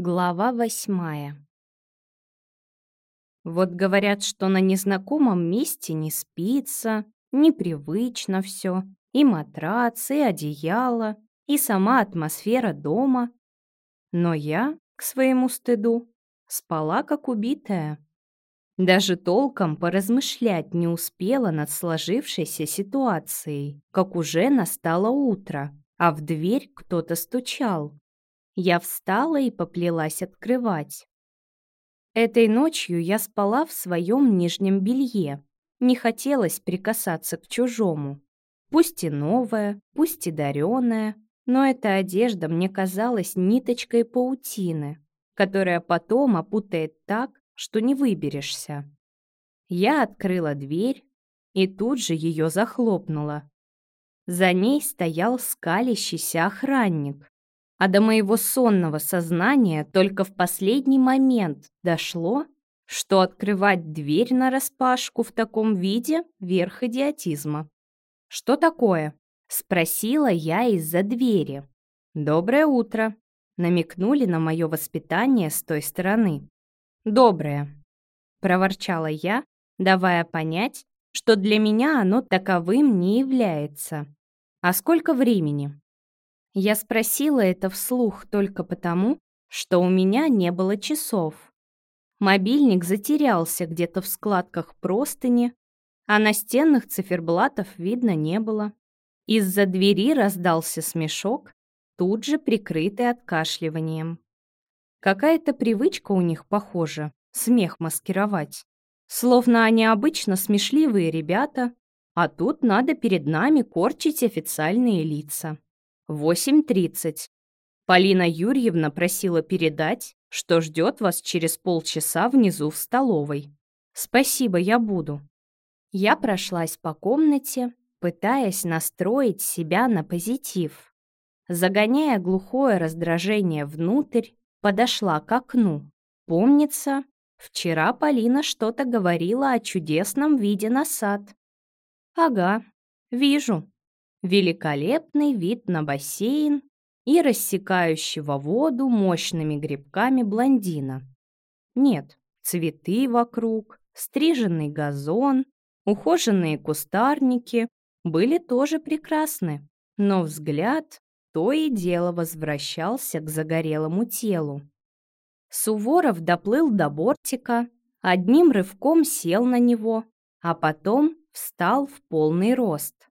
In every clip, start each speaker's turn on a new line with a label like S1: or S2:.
S1: Глава восьмая Вот говорят, что на незнакомом месте не спится, непривычно все, и матрац, и одеяло, и сама атмосфера дома. Но я, к своему стыду, спала как убитая. Даже толком поразмышлять не успела над сложившейся ситуацией, как уже настало утро, а в дверь кто-то стучал. Я встала и поплелась открывать. Этой ночью я спала в своем нижнем белье. Не хотелось прикасаться к чужому. Пусть и новая, пусть и дареная, но эта одежда мне казалась ниточкой паутины, которая потом опутает так, что не выберешься. Я открыла дверь и тут же ее захлопнула. За ней стоял скалящийся охранник, а до моего сонного сознания только в последний момент дошло, что открывать дверь нараспашку в таком виде — верх идиотизма. «Что такое?» — спросила я из-за двери. «Доброе утро», — намекнули на мое воспитание с той стороны. «Доброе», — проворчала я, давая понять, что для меня оно таковым не является. «А сколько времени?» Я спросила это вслух только потому, что у меня не было часов. Мобильник затерялся где-то в складках простыни, а настенных циферблатов видно не было. Из-за двери раздался смешок, тут же прикрытый откашливанием. Какая-то привычка у них, похожа, смех маскировать. Словно они обычно смешливые ребята, а тут надо перед нами корчить официальные лица. 8.30. Полина Юрьевна просила передать, что ждет вас через полчаса внизу в столовой. Спасибо, я буду. Я прошлась по комнате, пытаясь настроить себя на позитив. Загоняя глухое раздражение внутрь, подошла к окну. Помнится, вчера Полина что-то говорила о чудесном виде на сад. Ага, вижу. Великолепный вид на бассейн и рассекающего воду мощными грибками блондина. Нет, цветы вокруг, стриженный газон, ухоженные кустарники были тоже прекрасны, но взгляд то и дело возвращался к загорелому телу. Суворов доплыл до бортика, одним рывком сел на него, а потом встал в полный рост.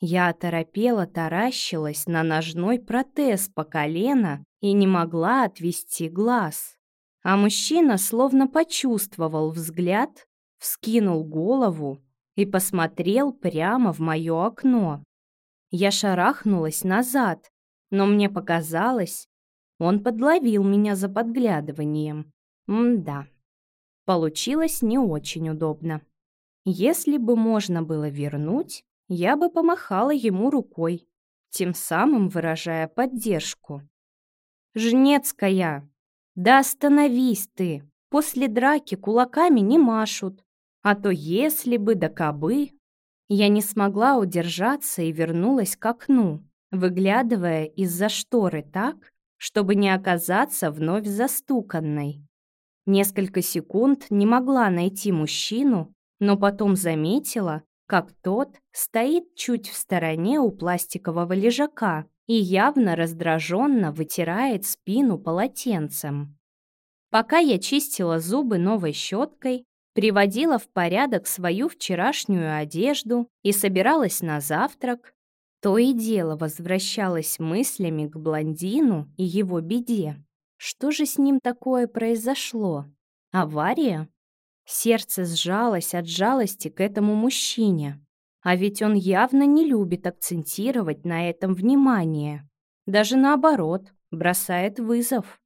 S1: Я оторопела, таращилась на ножной протез по колено и не могла отвести глаз. А мужчина словно почувствовал взгляд, вскинул голову и посмотрел прямо в мое окно. Я шарахнулась назад, но мне показалось, он подловил меня за подглядыванием. М-да. Получилось не очень удобно. Если бы можно было вернуть, я бы помахала ему рукой, тем самым выражая поддержку. «Жнецкая! Да остановись ты! После драки кулаками не машут, а то если бы да кобы...» Я не смогла удержаться и вернулась к окну, выглядывая из-за шторы так, чтобы не оказаться вновь застуканной. Несколько секунд не могла найти мужчину, но потом заметила, как тот стоит чуть в стороне у пластикового лежака и явно раздраженно вытирает спину полотенцем. Пока я чистила зубы новой щеткой, приводила в порядок свою вчерашнюю одежду и собиралась на завтрак, то и дело возвращалась мыслями к блондину и его беде. Что же с ним такое произошло? Авария? Сердце сжалось от жалости к этому мужчине. А ведь он явно не любит акцентировать на этом внимание. Даже наоборот, бросает вызов.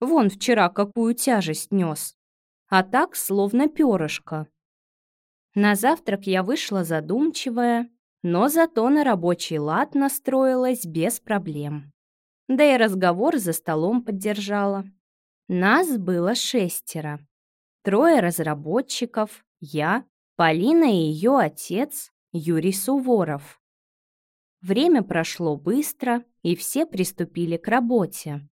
S1: Вон вчера какую тяжесть нес а так словно перышко. На завтрак я вышла задумчивая, но зато на рабочий лад настроилась без проблем. Да и разговор за столом поддержала. Нас было шестеро. Трое разработчиков, я, Полина и ее отец Юрий Суворов. Время прошло быстро, и все приступили к работе.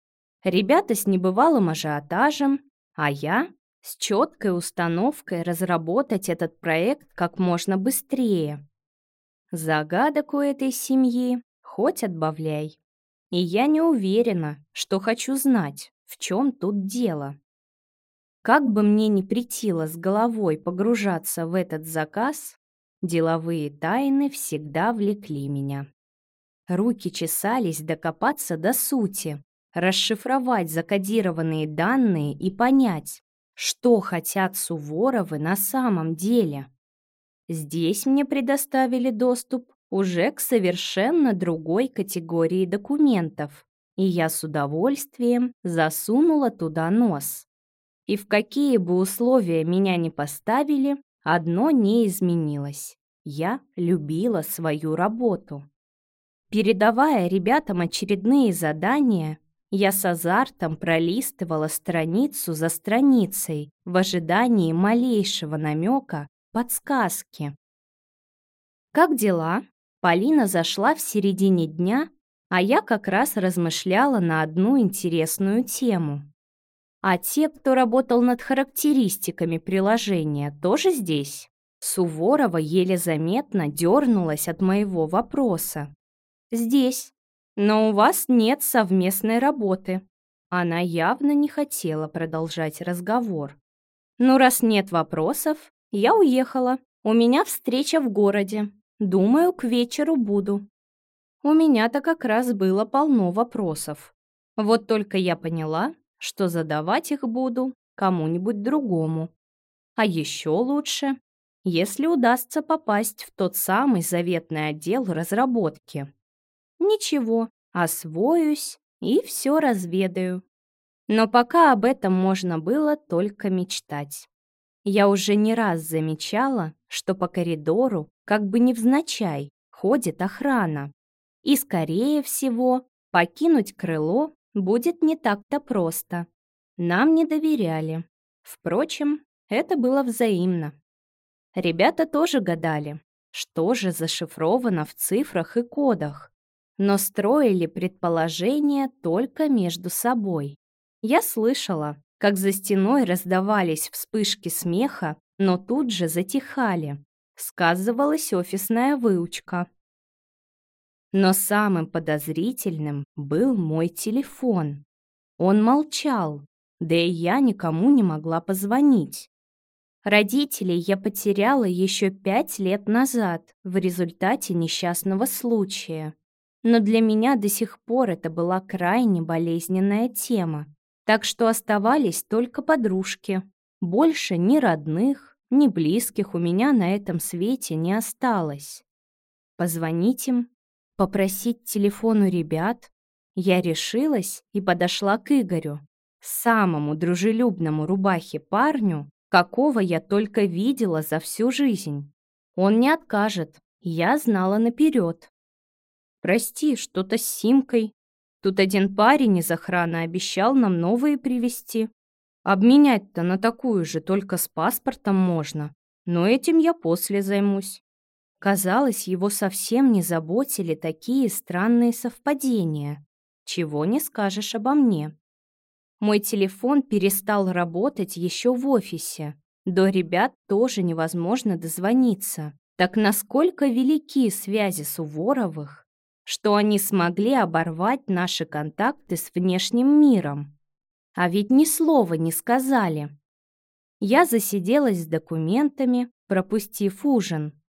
S1: Ребята с небывалым ажиотажем, а я с четкой установкой разработать этот проект как можно быстрее. Загадок у этой семьи хоть отбавляй. И я не уверена, что хочу знать, в чем тут дело. Как бы мне ни притило с головой погружаться в этот заказ, деловые тайны всегда влекли меня. Руки чесались докопаться до сути, расшифровать закодированные данные и понять, что хотят Суворовы на самом деле. Здесь мне предоставили доступ уже к совершенно другой категории документов, и я с удовольствием засунула туда нос. И в какие бы условия меня ни поставили, одно не изменилось. Я любила свою работу. Передавая ребятам очередные задания, я с азартом пролистывала страницу за страницей в ожидании малейшего намека, подсказки. «Как дела?» Полина зашла в середине дня, а я как раз размышляла на одну интересную тему. А те, кто работал над характеристиками приложения, тоже здесь? Суворова еле заметно дернулась от моего вопроса. «Здесь», но у вас нет совместной работы. Она явно не хотела продолжать разговор. Ну, раз нет вопросов, я уехала. У меня встреча в городе. Думаю, к вечеру буду. У меня-то как раз было полно вопросов. Вот только я поняла, что задавать их буду кому-нибудь другому. А еще лучше, если удастся попасть в тот самый заветный отдел разработки. Ничего, освоюсь и все разведаю. Но пока об этом можно было только мечтать. Я уже не раз замечала, что по коридору, как бы невзначай, ходит охрана. И, скорее всего, покинуть крыло будет не так-то просто. Нам не доверяли. Впрочем, это было взаимно. Ребята тоже гадали, что же зашифровано в цифрах и кодах но строили предположения только между собой. Я слышала, как за стеной раздавались вспышки смеха, но тут же затихали. Сказывалась офисная выучка. Но самым подозрительным был мой телефон. Он молчал, да и я никому не могла позвонить. Родителей я потеряла еще пять лет назад в результате несчастного случая но для меня до сих пор это была крайне болезненная тема. Так что оставались только подружки. Больше ни родных, ни близких у меня на этом свете не осталось. Позвонить им, попросить телефон у ребят. Я решилась и подошла к Игорю, самому дружелюбному рубахе парню, какого я только видела за всю жизнь. Он не откажет, я знала наперед. Прости, что-то с симкой. Тут один парень из охраны обещал нам новые привезти. Обменять-то на такую же только с паспортом можно. Но этим я после займусь. Казалось, его совсем не заботили такие странные совпадения. Чего не скажешь обо мне. Мой телефон перестал работать еще в офисе. До ребят тоже невозможно дозвониться. Так насколько велики связи Суворовых что они смогли оборвать наши контакты с внешним миром. А ведь ни слова не сказали. Я засиделась с документами, пропустив ужин.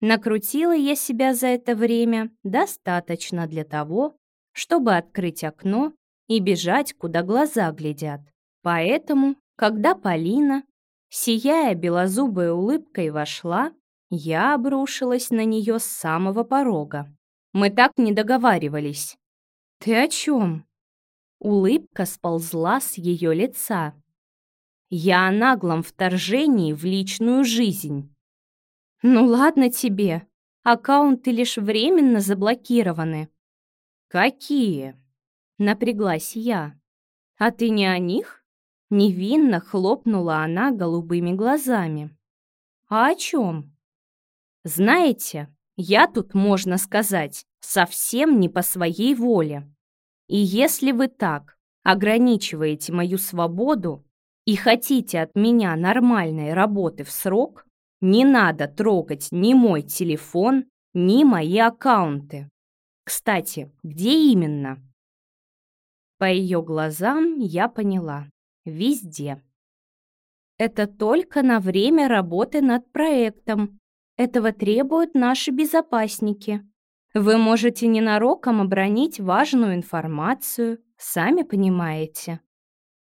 S1: Накрутила я себя за это время достаточно для того, чтобы открыть окно и бежать, куда глаза глядят. Поэтому, когда Полина, сияя белозубой улыбкой, вошла, я обрушилась на нее с самого порога. Мы так не договаривались». «Ты о чем?» Улыбка сползла с ее лица. «Я о наглом вторжении в личную жизнь». «Ну ладно тебе. Аккаунты лишь временно заблокированы». «Какие?» Напряглась я. «А ты не о них?» Невинно хлопнула она голубыми глазами. «А о чем?» «Знаете, я тут, можно сказать, совсем не по своей воле. И если вы так, ограничиваете мою свободу и хотите от меня нормальной работы в срок, не надо трогать ни мой телефон, ни мои аккаунты. Кстати, где именно? По ее глазам я поняла. Везде. Это только на время работы над проектом. Этого требуют наши безопасники. Вы можете ненароком обронить важную информацию, сами понимаете.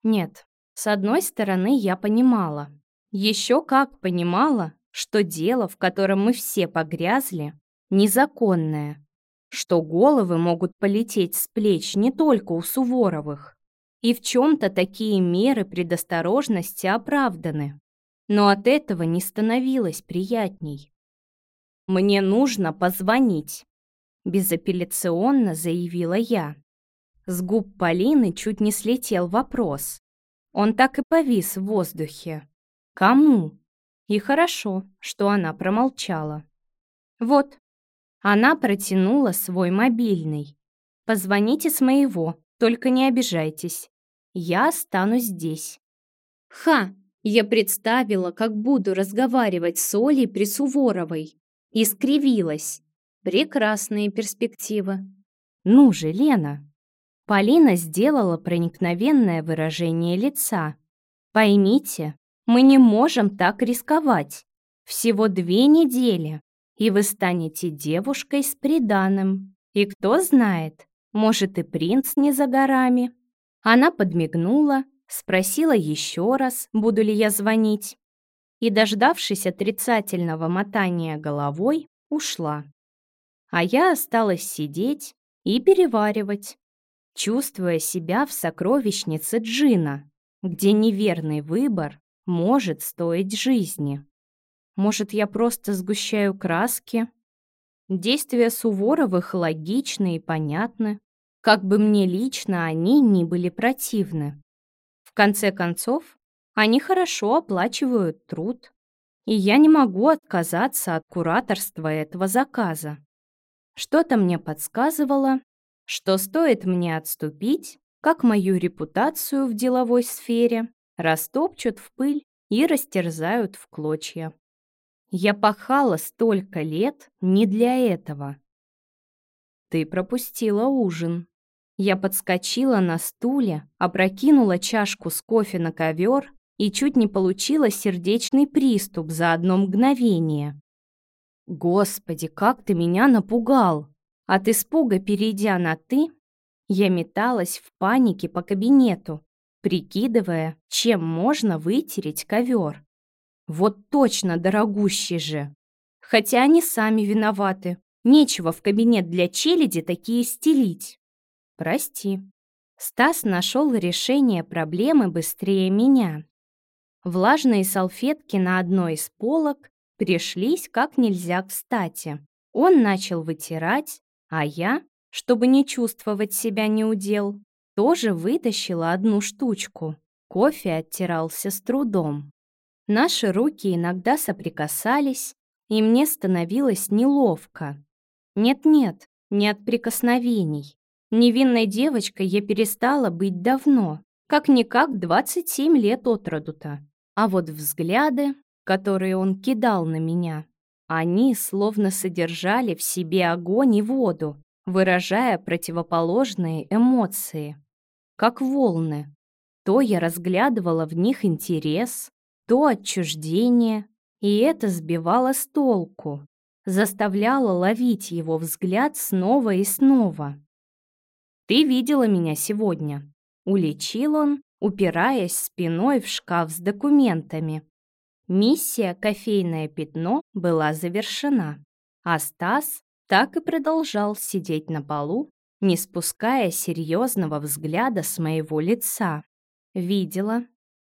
S1: Нет, с одной стороны, я понимала. Еще как понимала, что дело, в котором мы все погрязли, незаконное, что головы могут полететь с плеч не только у Суворовых. И в чем-то такие меры предосторожности оправданы. Но от этого не становилось приятней. «Мне нужно позвонить», — безапелляционно заявила я. С губ Полины чуть не слетел вопрос. Он так и повис в воздухе. Кому? И хорошо, что она промолчала. Вот. Она протянула свой мобильный. Позвоните с моего, только не обижайтесь. Я останусь здесь. Ха! Я представила, как буду разговаривать с Олей при Суворовой. И скривилась. Прекрасные перспективы. Ну же, Лена, Полина сделала проникновенное выражение лица. «Поймите, мы не можем так рисковать. Всего две недели, и вы станете девушкой с приданым. И кто знает, может и принц не за горами». Она подмигнула, спросила еще раз, буду ли я звонить, и, дождавшись отрицательного мотания головой, ушла. А я осталась сидеть и переваривать, чувствуя себя в сокровищнице Джина, где неверный выбор может стоить жизни. Может, я просто сгущаю краски? Действия Суворовых логичны и понятны, как бы мне лично они ни были противны. В конце концов, они хорошо оплачивают труд, и я не могу отказаться от кураторства этого заказа. Что-то мне подсказывало, что стоит мне отступить, как мою репутацию в деловой сфере растопчут в пыль и растерзают в клочья. Я пахала столько лет не для этого. Ты пропустила ужин. Я подскочила на стуле, опрокинула чашку с кофе на ковер и чуть не получила сердечный приступ за одно мгновение. Господи, как ты меня напугал! От испуга, перейдя на «ты», я металась в панике по кабинету, прикидывая, чем можно вытереть ковер. Вот точно дорогущий же. Хотя они сами виноваты. Нечего в кабинет для челяди такие стелить. Прости. Стас нашел решение проблемы быстрее меня. Влажные салфетки на одной из полок пришлись как нельзя кстати. Он начал вытирать, а я, чтобы не чувствовать себя неудел, тоже вытащила одну штучку. Кофе оттирался с трудом. Наши руки иногда соприкасались, и мне становилось неловко. Нет-нет, не от прикосновений. Невинной девочкой я перестала быть давно, как-никак 27 лет от роду-то. А вот взгляды, которые он кидал на меня, они словно содержали в себе огонь и воду, выражая противоположные эмоции, как волны. То я разглядывала в них интерес, то отчуждение, и это сбивало с толку, заставляло ловить его взгляд снова и снова. «Ты видела меня сегодня», — уличил он, упираясь спиной в шкаф с документами, Миссия «Кофейное пятно» была завершена, а Стас так и продолжал сидеть на полу, не спуская серьезного взгляда с моего лица. Видела.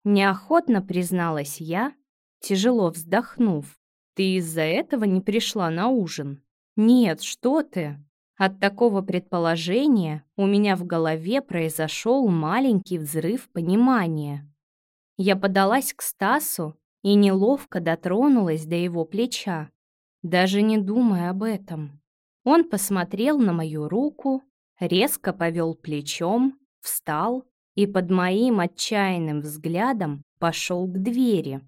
S1: Неохотно призналась я, тяжело вздохнув. «Ты из-за этого не пришла на ужин?» «Нет, что ты!» От такого предположения у меня в голове произошел маленький взрыв понимания. Я подалась к Стасу и неловко дотронулась до его плеча, даже не думая об этом. Он посмотрел на мою руку, резко повел плечом, встал и под моим отчаянным взглядом пошел к двери.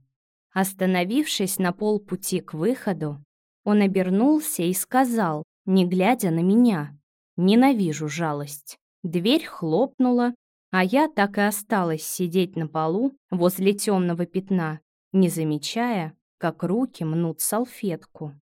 S1: Остановившись на полпути к выходу, он обернулся и сказал, не глядя на меня, «Ненавижу жалость». Дверь хлопнула, а я так и осталась сидеть на полу возле темного пятна, не замечая, как руки мнут салфетку.